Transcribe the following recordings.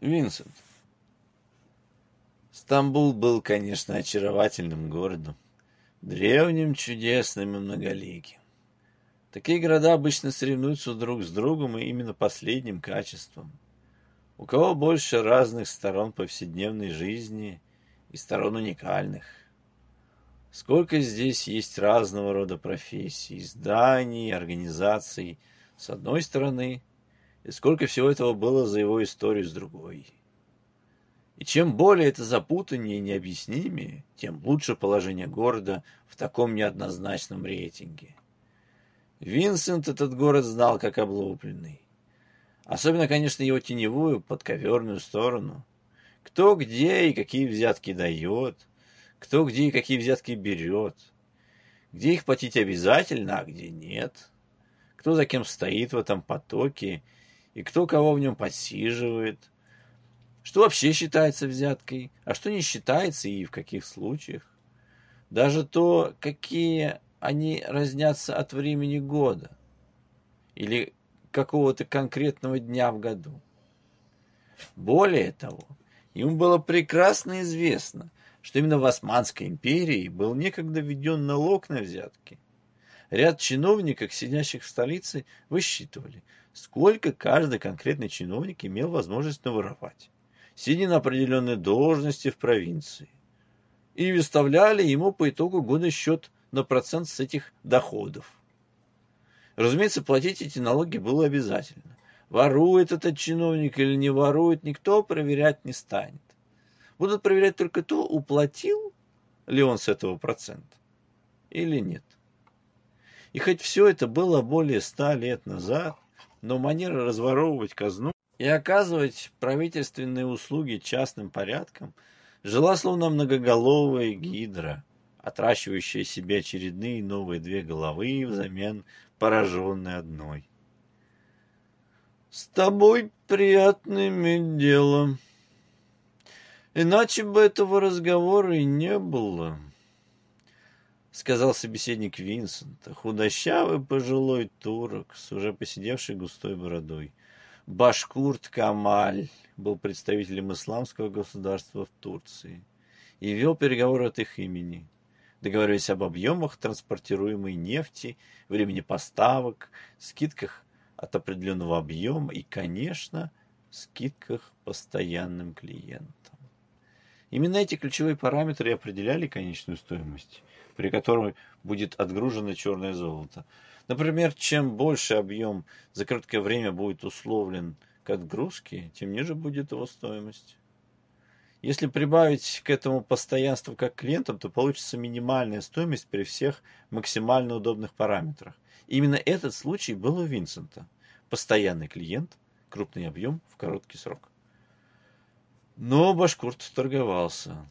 Винсент. Стамбул был, конечно, очаровательным городом, древним, чудесным и многоликим. Такие города обычно соревнуются друг с другом и именно последним качеством. У кого больше разных сторон повседневной жизни и сторон уникальных. Сколько здесь есть разного рода профессий, зданий, организаций, с одной стороны, и сколько всего этого было за его историю с другой. И чем более это запутаннее и необъяснимее, тем лучше положение города в таком неоднозначном рейтинге. Винсент этот город знал как облупленный. Особенно, конечно, его теневую, подковерную сторону. Кто где и какие взятки дает, кто где и какие взятки берет, где их платить обязательно, а где нет, кто за кем стоит в этом потоке и кто кого в нем подсиживает, что вообще считается взяткой, а что не считается и в каких случаях. Даже то, какие они разнятся от времени года или какого-то конкретного дня в году. Более того, ему было прекрасно известно, что именно в Османской империи был некогда введен налог на взятки. Ряд чиновников, сидящих в столице, высчитывали, сколько каждый конкретный чиновник имел возможность наворовать, сидя на определенной должности в провинции, и выставляли ему по итогу года счет на процент с этих доходов. Разумеется, платить эти налоги было обязательно. Ворует этот чиновник или не ворует, никто проверять не станет. Будут проверять только то, уплатил ли он с этого процент или нет. И хоть все это было более ста лет назад, но манера разворовывать казну и оказывать правительственные услуги частным порядком жила словно многоголовая гидра, отращивающая себе очередные новые две головы взамен пораженной одной. «С тобой приятно иметь. Иначе бы этого разговора и не было», — сказал собеседник Винсента, худощавый пожилой турок с уже посидевшей густой бородой. Башкурт Камаль был представителем исламского государства в Турции и вел переговоры от их имени договариваясь об объемах транспортируемой нефти, времени поставок, скидках от определенного объема и, конечно, скидках постоянным клиентам. Именно эти ключевые параметры определяли конечную стоимость, при которой будет отгружено черное золото. Например, чем больше объем за короткое время будет условлен к отгрузке, тем ниже будет его стоимость. Если прибавить к этому постоянство как клиентам, то получится минимальная стоимость при всех максимально удобных параметрах. Именно этот случай был у Винсента. Постоянный клиент, крупный объем в короткий срок. Но Башкурт торговался.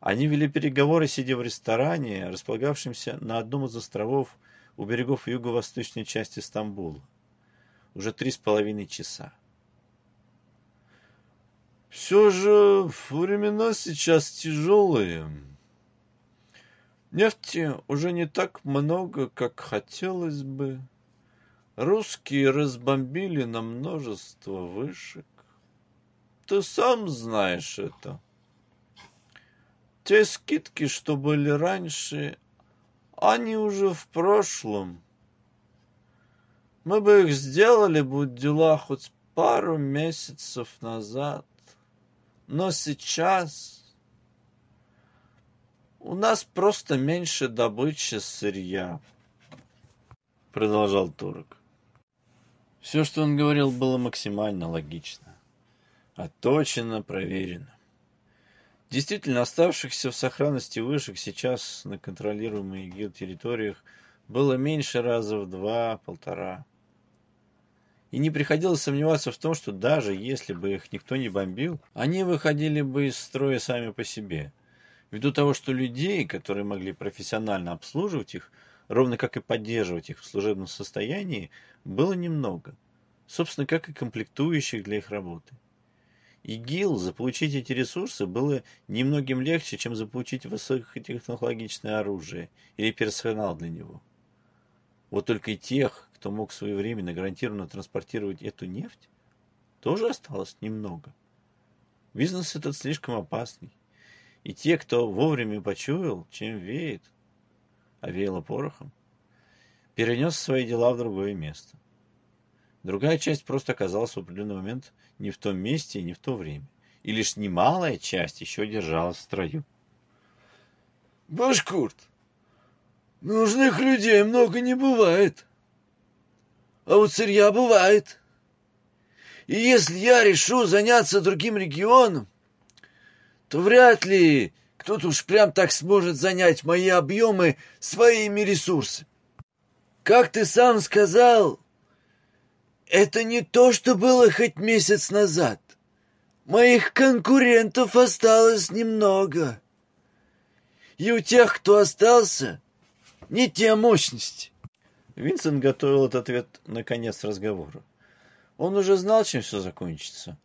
Они вели переговоры, сидя в ресторане, располагавшемся на одном из островов у берегов юго-восточной части Стамбула. Уже три с половиной часа. Все же времена сейчас тяжелые. Нефти уже не так много, как хотелось бы. Русские разбомбили на множество вышек. Ты сам знаешь это. Те скидки, что были раньше, они уже в прошлом. Мы бы их сделали, будь дела, хоть пару месяцев назад. Но сейчас у нас просто меньше добычи сырья, продолжал турок. Все, что он говорил, было максимально логично, отточено, проверено. Действительно, оставшихся в сохранности вышек сейчас на контролируемых ИГИЛ территориях было меньше раза в два-полтора. И не приходилось сомневаться в том, что даже если бы их никто не бомбил, они выходили бы из строя сами по себе. Ввиду того, что людей, которые могли профессионально обслуживать их, ровно как и поддерживать их в служебном состоянии, было немного. Собственно, как и комплектующих для их работы. ИГИЛ заполучить эти ресурсы было немногим легче, чем заполучить высокотехнологичное оружие или персонал для него. Вот только и тех, кто мог своевременно гарантированно транспортировать эту нефть, тоже осталось немного. Бизнес этот слишком опасный. И те, кто вовремя почуял, чем веет, а веяло порохом, перенес свои дела в другое место. Другая часть просто оказалась в определенный момент не в том месте и не в то время. И лишь немалая часть еще держалась в строю. Башкурт, нужных людей много не бывает. А вот сырья бывает. И если я решу заняться другим регионом, то вряд ли кто-то уж прям так сможет занять мои объемы своими ресурсами. Как ты сам сказал, это не то, что было хоть месяц назад. Моих конкурентов осталось немного. И у тех, кто остался, не те мощности. Винсент готовил этот ответ на конец разговора. Он уже знал, чем все закончится,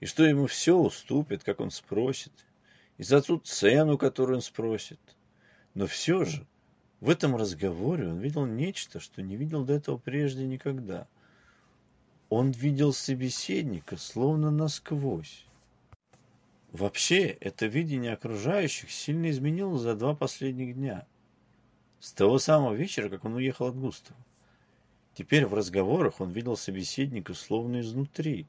и что ему все уступит, как он спросит, и за ту цену, которую он спросит. Но все же в этом разговоре он видел нечто, что не видел до этого прежде никогда. Он видел собеседника словно насквозь. Вообще, это видение окружающих сильно изменилось за два последних дня. С того самого вечера, как он уехал от Густава. Теперь в разговорах он видел собеседника словно изнутри,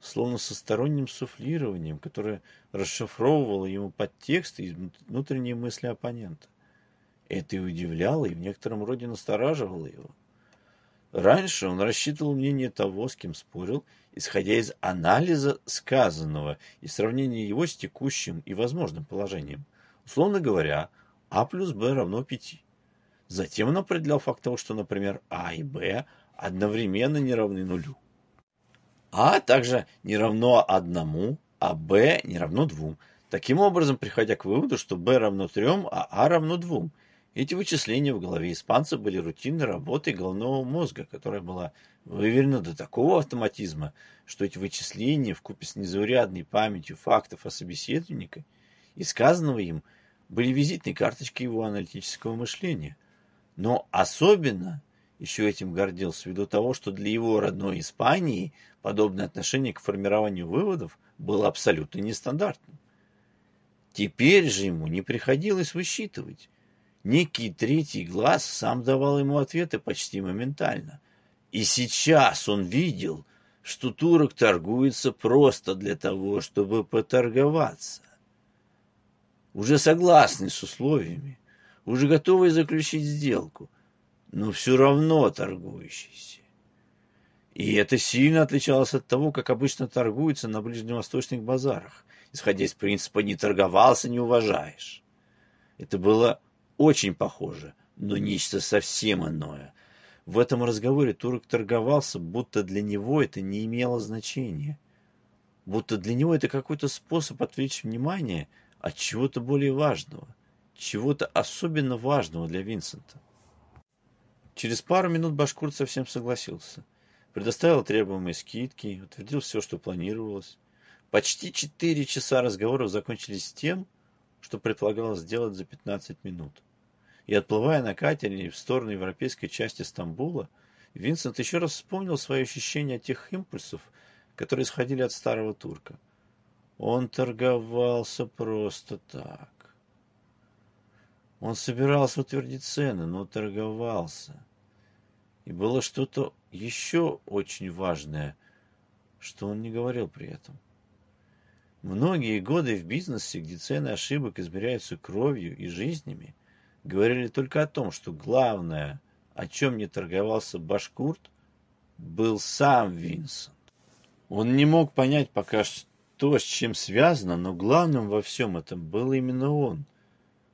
словно со сторонним суфлированием, которое расшифровывало ему подтексты и внутренние мысли оппонента. Это и удивляло, и в некотором роде настораживало его. Раньше он рассчитывал мнение того, с кем спорил, исходя из анализа сказанного и сравнения его с текущим и возможным положением. Условно говоря, А плюс Б равно 5. Затем он определял факт того, что, например, А и Б одновременно не равны нулю. А также не равно одному, а Б не равно двум. Таким образом, приходя к выводу, что Б равно трем, а А равно двум. Эти вычисления в голове испанца были рутинной работой головного мозга, которая была выверена до такого автоматизма, что эти вычисления вкупе с незаурядной памятью фактов о собеседнике и сказанного им были визитной карточкой его аналитического мышления. Но особенно еще этим гордился ввиду того, что для его родной Испании подобное отношение к формированию выводов было абсолютно нестандартным. Теперь же ему не приходилось высчитывать, Некий третий глаз сам давал ему ответы почти моментально. И сейчас он видел, что турок торгуется просто для того, чтобы поторговаться. Уже согласный с условиями, уже готовый заключить сделку, но все равно торгующийся. И это сильно отличалось от того, как обычно торгуются на ближневосточных базарах, исходя из принципа «не торговался, не уважаешь». Это было очень похоже, но нечто совсем иное. В этом разговоре турок торговался, будто для него это не имело значения. Будто для него это какой-то способ отвлечь внимание от чего-то более важного, чего-то особенно важного для Винсента. Через пару минут Башкурт совсем согласился. Предоставил требуемые скидки, утвердил все, что планировалось. Почти четыре часа разговоров закончились тем, что предполагалось сделать за 15 минут. И отплывая на катере в сторону европейской части Стамбула, Винсент еще раз вспомнил свои ощущения тех импульсов, которые исходили от старого турка. Он торговался просто так. Он собирался утвердить цены, но торговался. И было что-то еще очень важное, что он не говорил при этом. Многие годы в бизнесе, где цены ошибок измеряются кровью и жизнями, говорили только о том, что главное, о чем не торговался Башкурт, был сам Винсент. Он не мог понять пока что, с чем связано, но главным во всем этом был именно он.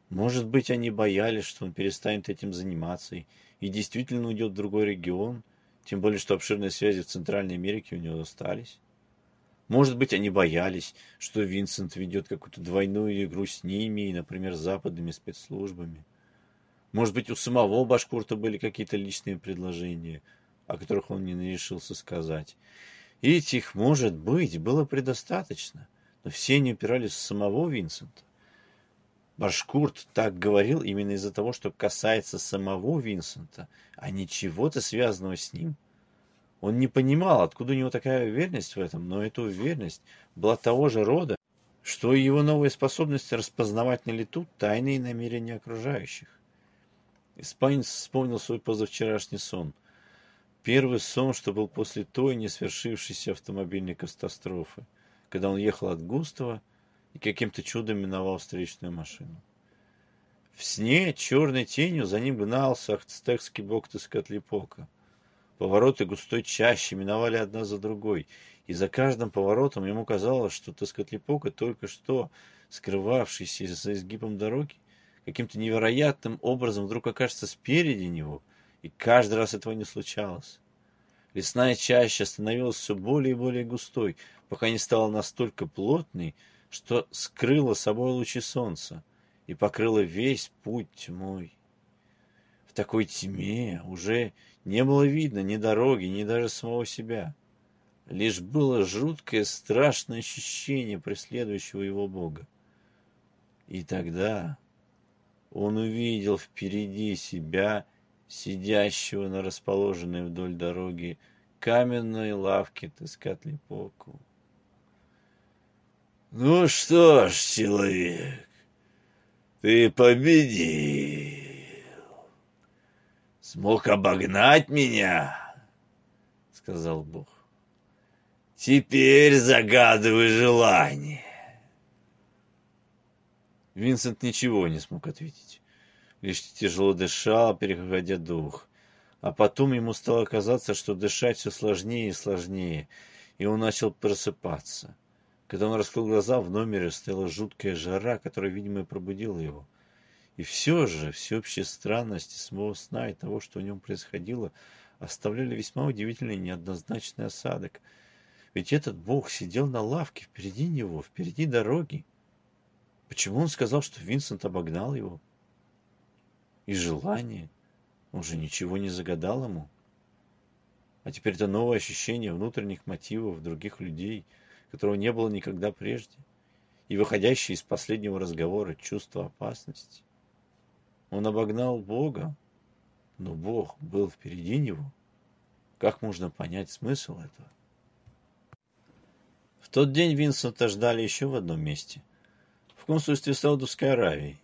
Может быть, они боялись, что он перестанет этим заниматься и, и действительно уйдет в другой регион, тем более, что обширные связи в Центральной Америке у него остались. Может быть, они боялись, что Винсент ведет какую-то двойную игру с ними и, например, с западными спецслужбами. Может быть, у самого Башкурта были какие-то личные предложения, о которых он не решился сказать. И этих, может быть, было предостаточно, но все они упирались в самого Винсента. Башкурт так говорил именно из-за того, что касается самого Винсента, а не чего-то связанного с ним. Он не понимал, откуда у него такая уверенность в этом, но эта уверенность была того же рода, что и его новые способности распознавать на лету тайные намерения окружающих. Испанец вспомнил свой позавчерашний сон. Первый сон, что был после той не свершившейся автомобильной катастрофы, когда он ехал от Густава и каким-то чудом миновал встречную машину. В сне черной тенью за ним гнался ацтекский бог Тескотлипока. Повороты густой чаще миновали одна за другой, и за каждым поворотом ему казалось, что Тескотлипока, только что скрывавшийся за изгибом дороги, каким-то невероятным образом вдруг окажется спереди него, и каждый раз этого не случалось. Лесная чаща становилась все более и более густой, пока не стала настолько плотной, что скрыла собой лучи солнца и покрыла весь путь тьмой. В такой тьме уже не было видно ни дороги, ни даже самого себя. Лишь было жуткое, страшное ощущение преследующего его Бога. И тогда он увидел впереди себя, сидящего на расположенной вдоль дороги каменной лавке Тескатлипоку. «Ну что ж, человек, ты победил. Смог обогнать меня, — сказал Бог. Теперь загадывай желание. Винсент ничего не смог ответить. Лишь тяжело дышал, переходя дух. А потом ему стало казаться, что дышать все сложнее и сложнее, и он начал просыпаться. Когда он раскрыл глаза, в номере стояла жуткая жара, которая, видимо, и пробудила его. И все же всеобщая странность самого сна и того, что в нем происходило, оставляли весьма удивительный неоднозначный осадок. Ведь этот бог сидел на лавке впереди него, впереди дороги. Почему он сказал, что Винсент обогнал его? И желание. Он же ничего не загадал ему. А теперь это новое ощущение внутренних мотивов других людей – которого не было никогда прежде, и выходящее из последнего разговора чувство опасности. Он обогнал Бога, но Бог был впереди него. Как можно понять смысл этого? В тот день Винсента ждали еще в одном месте, в консульстве Саудовской Аравии.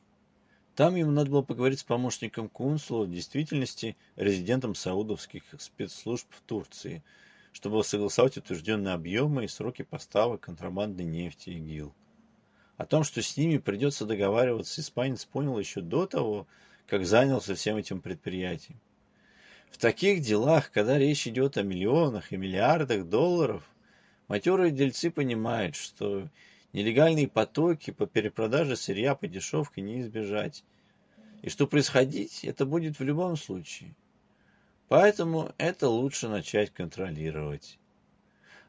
Там ему надо было поговорить с помощником консула, в действительности резидентом саудовских спецслужб в Турции – чтобы согласовать утвержденные объемы и сроки поставок контрабандной нефти и ГИЛ. О том, что с ними придется договариваться, испанец понял еще до того, как занялся всем этим предприятием. В таких делах, когда речь идет о миллионах и миллиардах долларов, матерые дельцы понимают, что нелегальные потоки по перепродаже сырья по дешевке не избежать, и что происходить это будет в любом случае. Поэтому это лучше начать контролировать.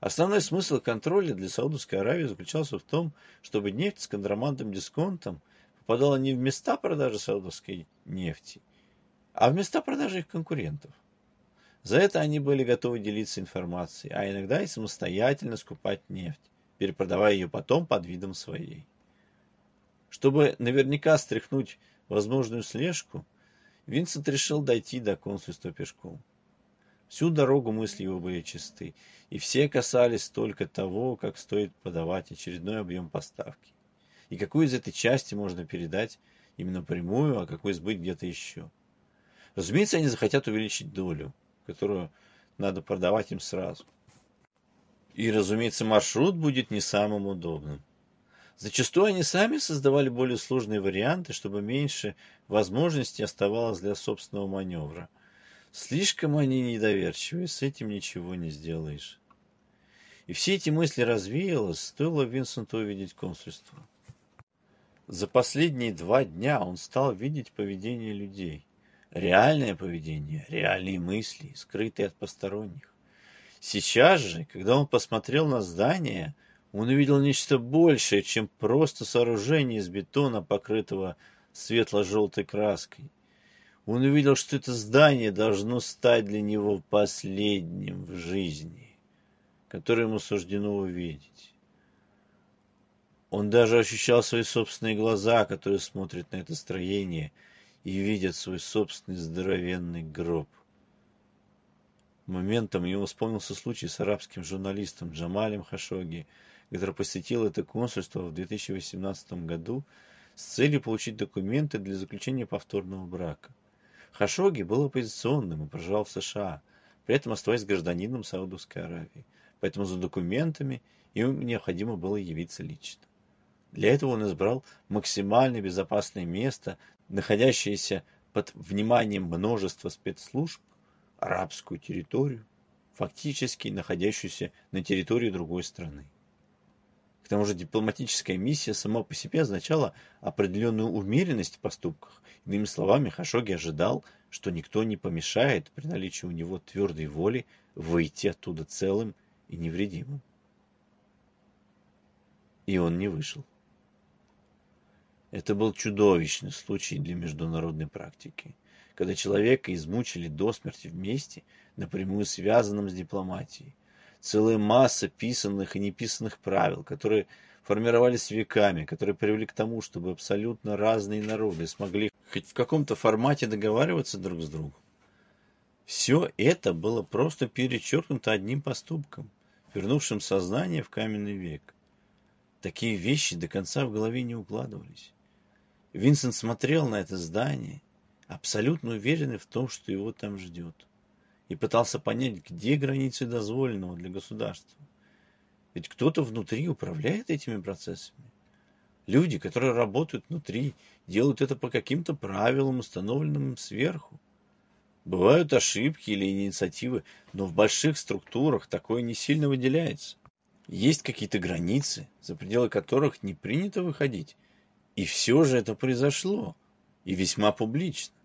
Основной смысл контроля для Саудовской Аравии заключался в том, чтобы нефть с контрабандным дисконтом попадала не в места продажи саудовской нефти, а в места продажи их конкурентов. За это они были готовы делиться информацией, а иногда и самостоятельно скупать нефть, перепродавая ее потом под видом своей. Чтобы наверняка стряхнуть возможную слежку, Винсент решил дойти до консульства пешком. Всю дорогу мысли его были чисты, и все касались только того, как стоит подавать очередной объем поставки, и какую из этой части можно передать именно прямую, а какой сбыть где-то еще. Разумеется, они захотят увеличить долю, которую надо продавать им сразу. И, разумеется, маршрут будет не самым удобным. Зачастую они сами создавали более сложные варианты, чтобы меньше возможностей оставалось для собственного маневра. Слишком они недоверчивы, с этим ничего не сделаешь. И все эти мысли развеялось, стоило Винсенту увидеть консульство. За последние два дня он стал видеть поведение людей. Реальное поведение, реальные мысли, скрытые от посторонних. Сейчас же, когда он посмотрел на здание, он увидел нечто большее, чем просто сооружение из бетона, покрытого светло-желтой краской. Он увидел, что это здание должно стать для него последним в жизни, которое ему суждено увидеть. Он даже ощущал свои собственные глаза, которые смотрят на это строение и видят свой собственный здоровенный гроб. Моментом ему вспомнился случай с арабским журналистом Джамалем Хашоги, который посетил это консульство в 2018 году с целью получить документы для заключения повторного брака. Хашоги был оппозиционным и проживал в США, при этом оставаясь гражданином Саудовской Аравии, поэтому за документами ему необходимо было явиться лично. Для этого он избрал максимально безопасное место, находящееся под вниманием множества спецслужб, арабскую территорию, фактически находящуюся на территории другой страны. К тому же дипломатическая миссия сама по себе означала определенную умеренность в поступках. Иными словами, Хашоги ожидал, что никто не помешает при наличии у него твердой воли выйти оттуда целым и невредимым. И он не вышел. Это был чудовищный случай для международной практики, когда человека измучили до смерти вместе, напрямую связанным с дипломатией, целая масса писанных и неписанных правил, которые формировались веками, которые привели к тому, чтобы абсолютно разные народы смогли хоть в каком-то формате договариваться друг с другом. Все это было просто перечеркнуто одним поступком, вернувшим сознание в каменный век. Такие вещи до конца в голове не укладывались. Винсент смотрел на это здание, абсолютно уверенный в том, что его там ждет и пытался понять, где границы дозволенного для государства. Ведь кто-то внутри управляет этими процессами. Люди, которые работают внутри, делают это по каким-то правилам, установленным сверху. Бывают ошибки или инициативы, но в больших структурах такое не сильно выделяется. Есть какие-то границы, за пределы которых не принято выходить. И все же это произошло, и весьма публично.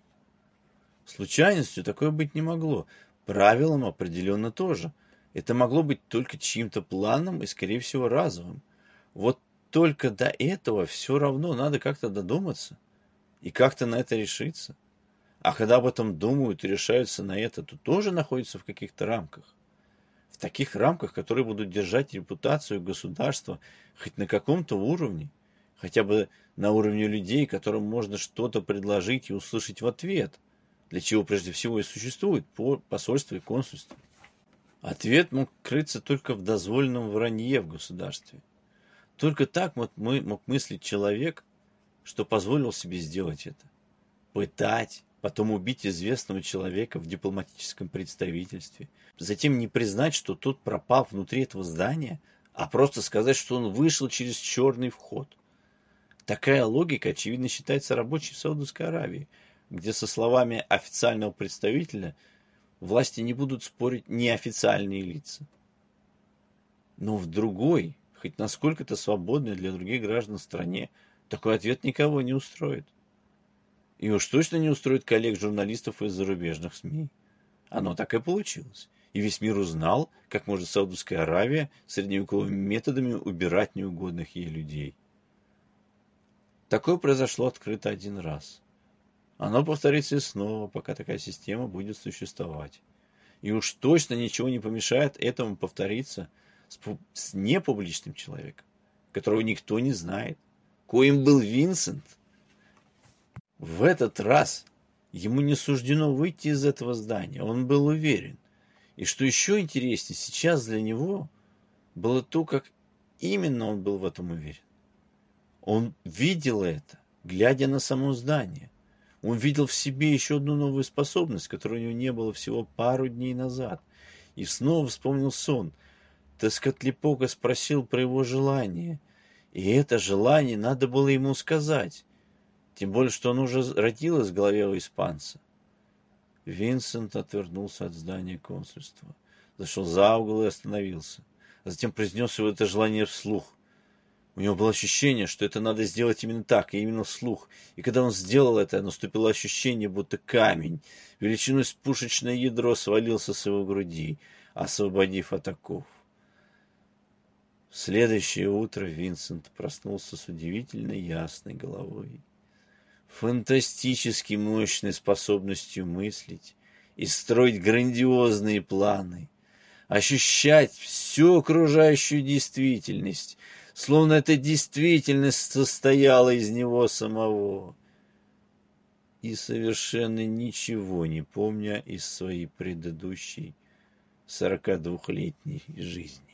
Случайностью такое быть не могло, Правилам определенно тоже. Это могло быть только чьим-то планом и, скорее всего, разовым. Вот только до этого все равно надо как-то додуматься и как-то на это решиться. А когда об этом думают и решаются на это, то тоже находятся в каких-то рамках. В таких рамках, которые будут держать репутацию государства хоть на каком-то уровне, хотя бы на уровне людей, которым можно что-то предложить и услышать в ответ – для чего прежде всего и существует посольство и консульство. Ответ мог крыться только в дозволенном вранье в государстве. Только так мог, мог мыслить человек, что позволил себе сделать это. Пытать, потом убить известного человека в дипломатическом представительстве, затем не признать, что тот пропал внутри этого здания, а просто сказать, что он вышел через черный вход. Такая логика, очевидно, считается рабочей в Саудовской Аравии – где со словами официального представителя власти не будут спорить неофициальные лица. Но в другой, хоть насколько-то свободной для других граждан стране, такой ответ никого не устроит. И уж точно не устроит коллег-журналистов из зарубежных СМИ. Оно так и получилось. И весь мир узнал, как может Саудовская Аравия средневековыми методами убирать неугодных ей людей. Такое произошло открыто один раз. Оно повторится и снова, пока такая система будет существовать. И уж точно ничего не помешает этому повториться с, с непубличным человеком, которого никто не знает, коим был Винсент. В этот раз ему не суждено выйти из этого здания, он был уверен. И что еще интереснее, сейчас для него было то, как именно он был в этом уверен. Он видел это, глядя на само здание – он видел в себе еще одну новую способность, которой у него не было всего пару дней назад. И снова вспомнил сон. Тескотлипока спросил про его желание. И это желание надо было ему сказать. Тем более, что оно уже родилось в голове у испанца. Винсент отвернулся от здания консульства. Зашел за угол и остановился. А затем произнес его это желание вслух. У него было ощущение, что это надо сделать именно так, и именно вслух. И когда он сделал это, наступило ощущение, будто камень, величиной с пушечное ядро свалился с его груди, освободив от оков. В следующее утро Винсент проснулся с удивительно ясной головой, фантастически мощной способностью мыслить и строить грандиозные планы, ощущать всю окружающую действительность — словно эта действительность состояла из него самого. И совершенно ничего не помня из своей предыдущей сорокадвухлетней жизни.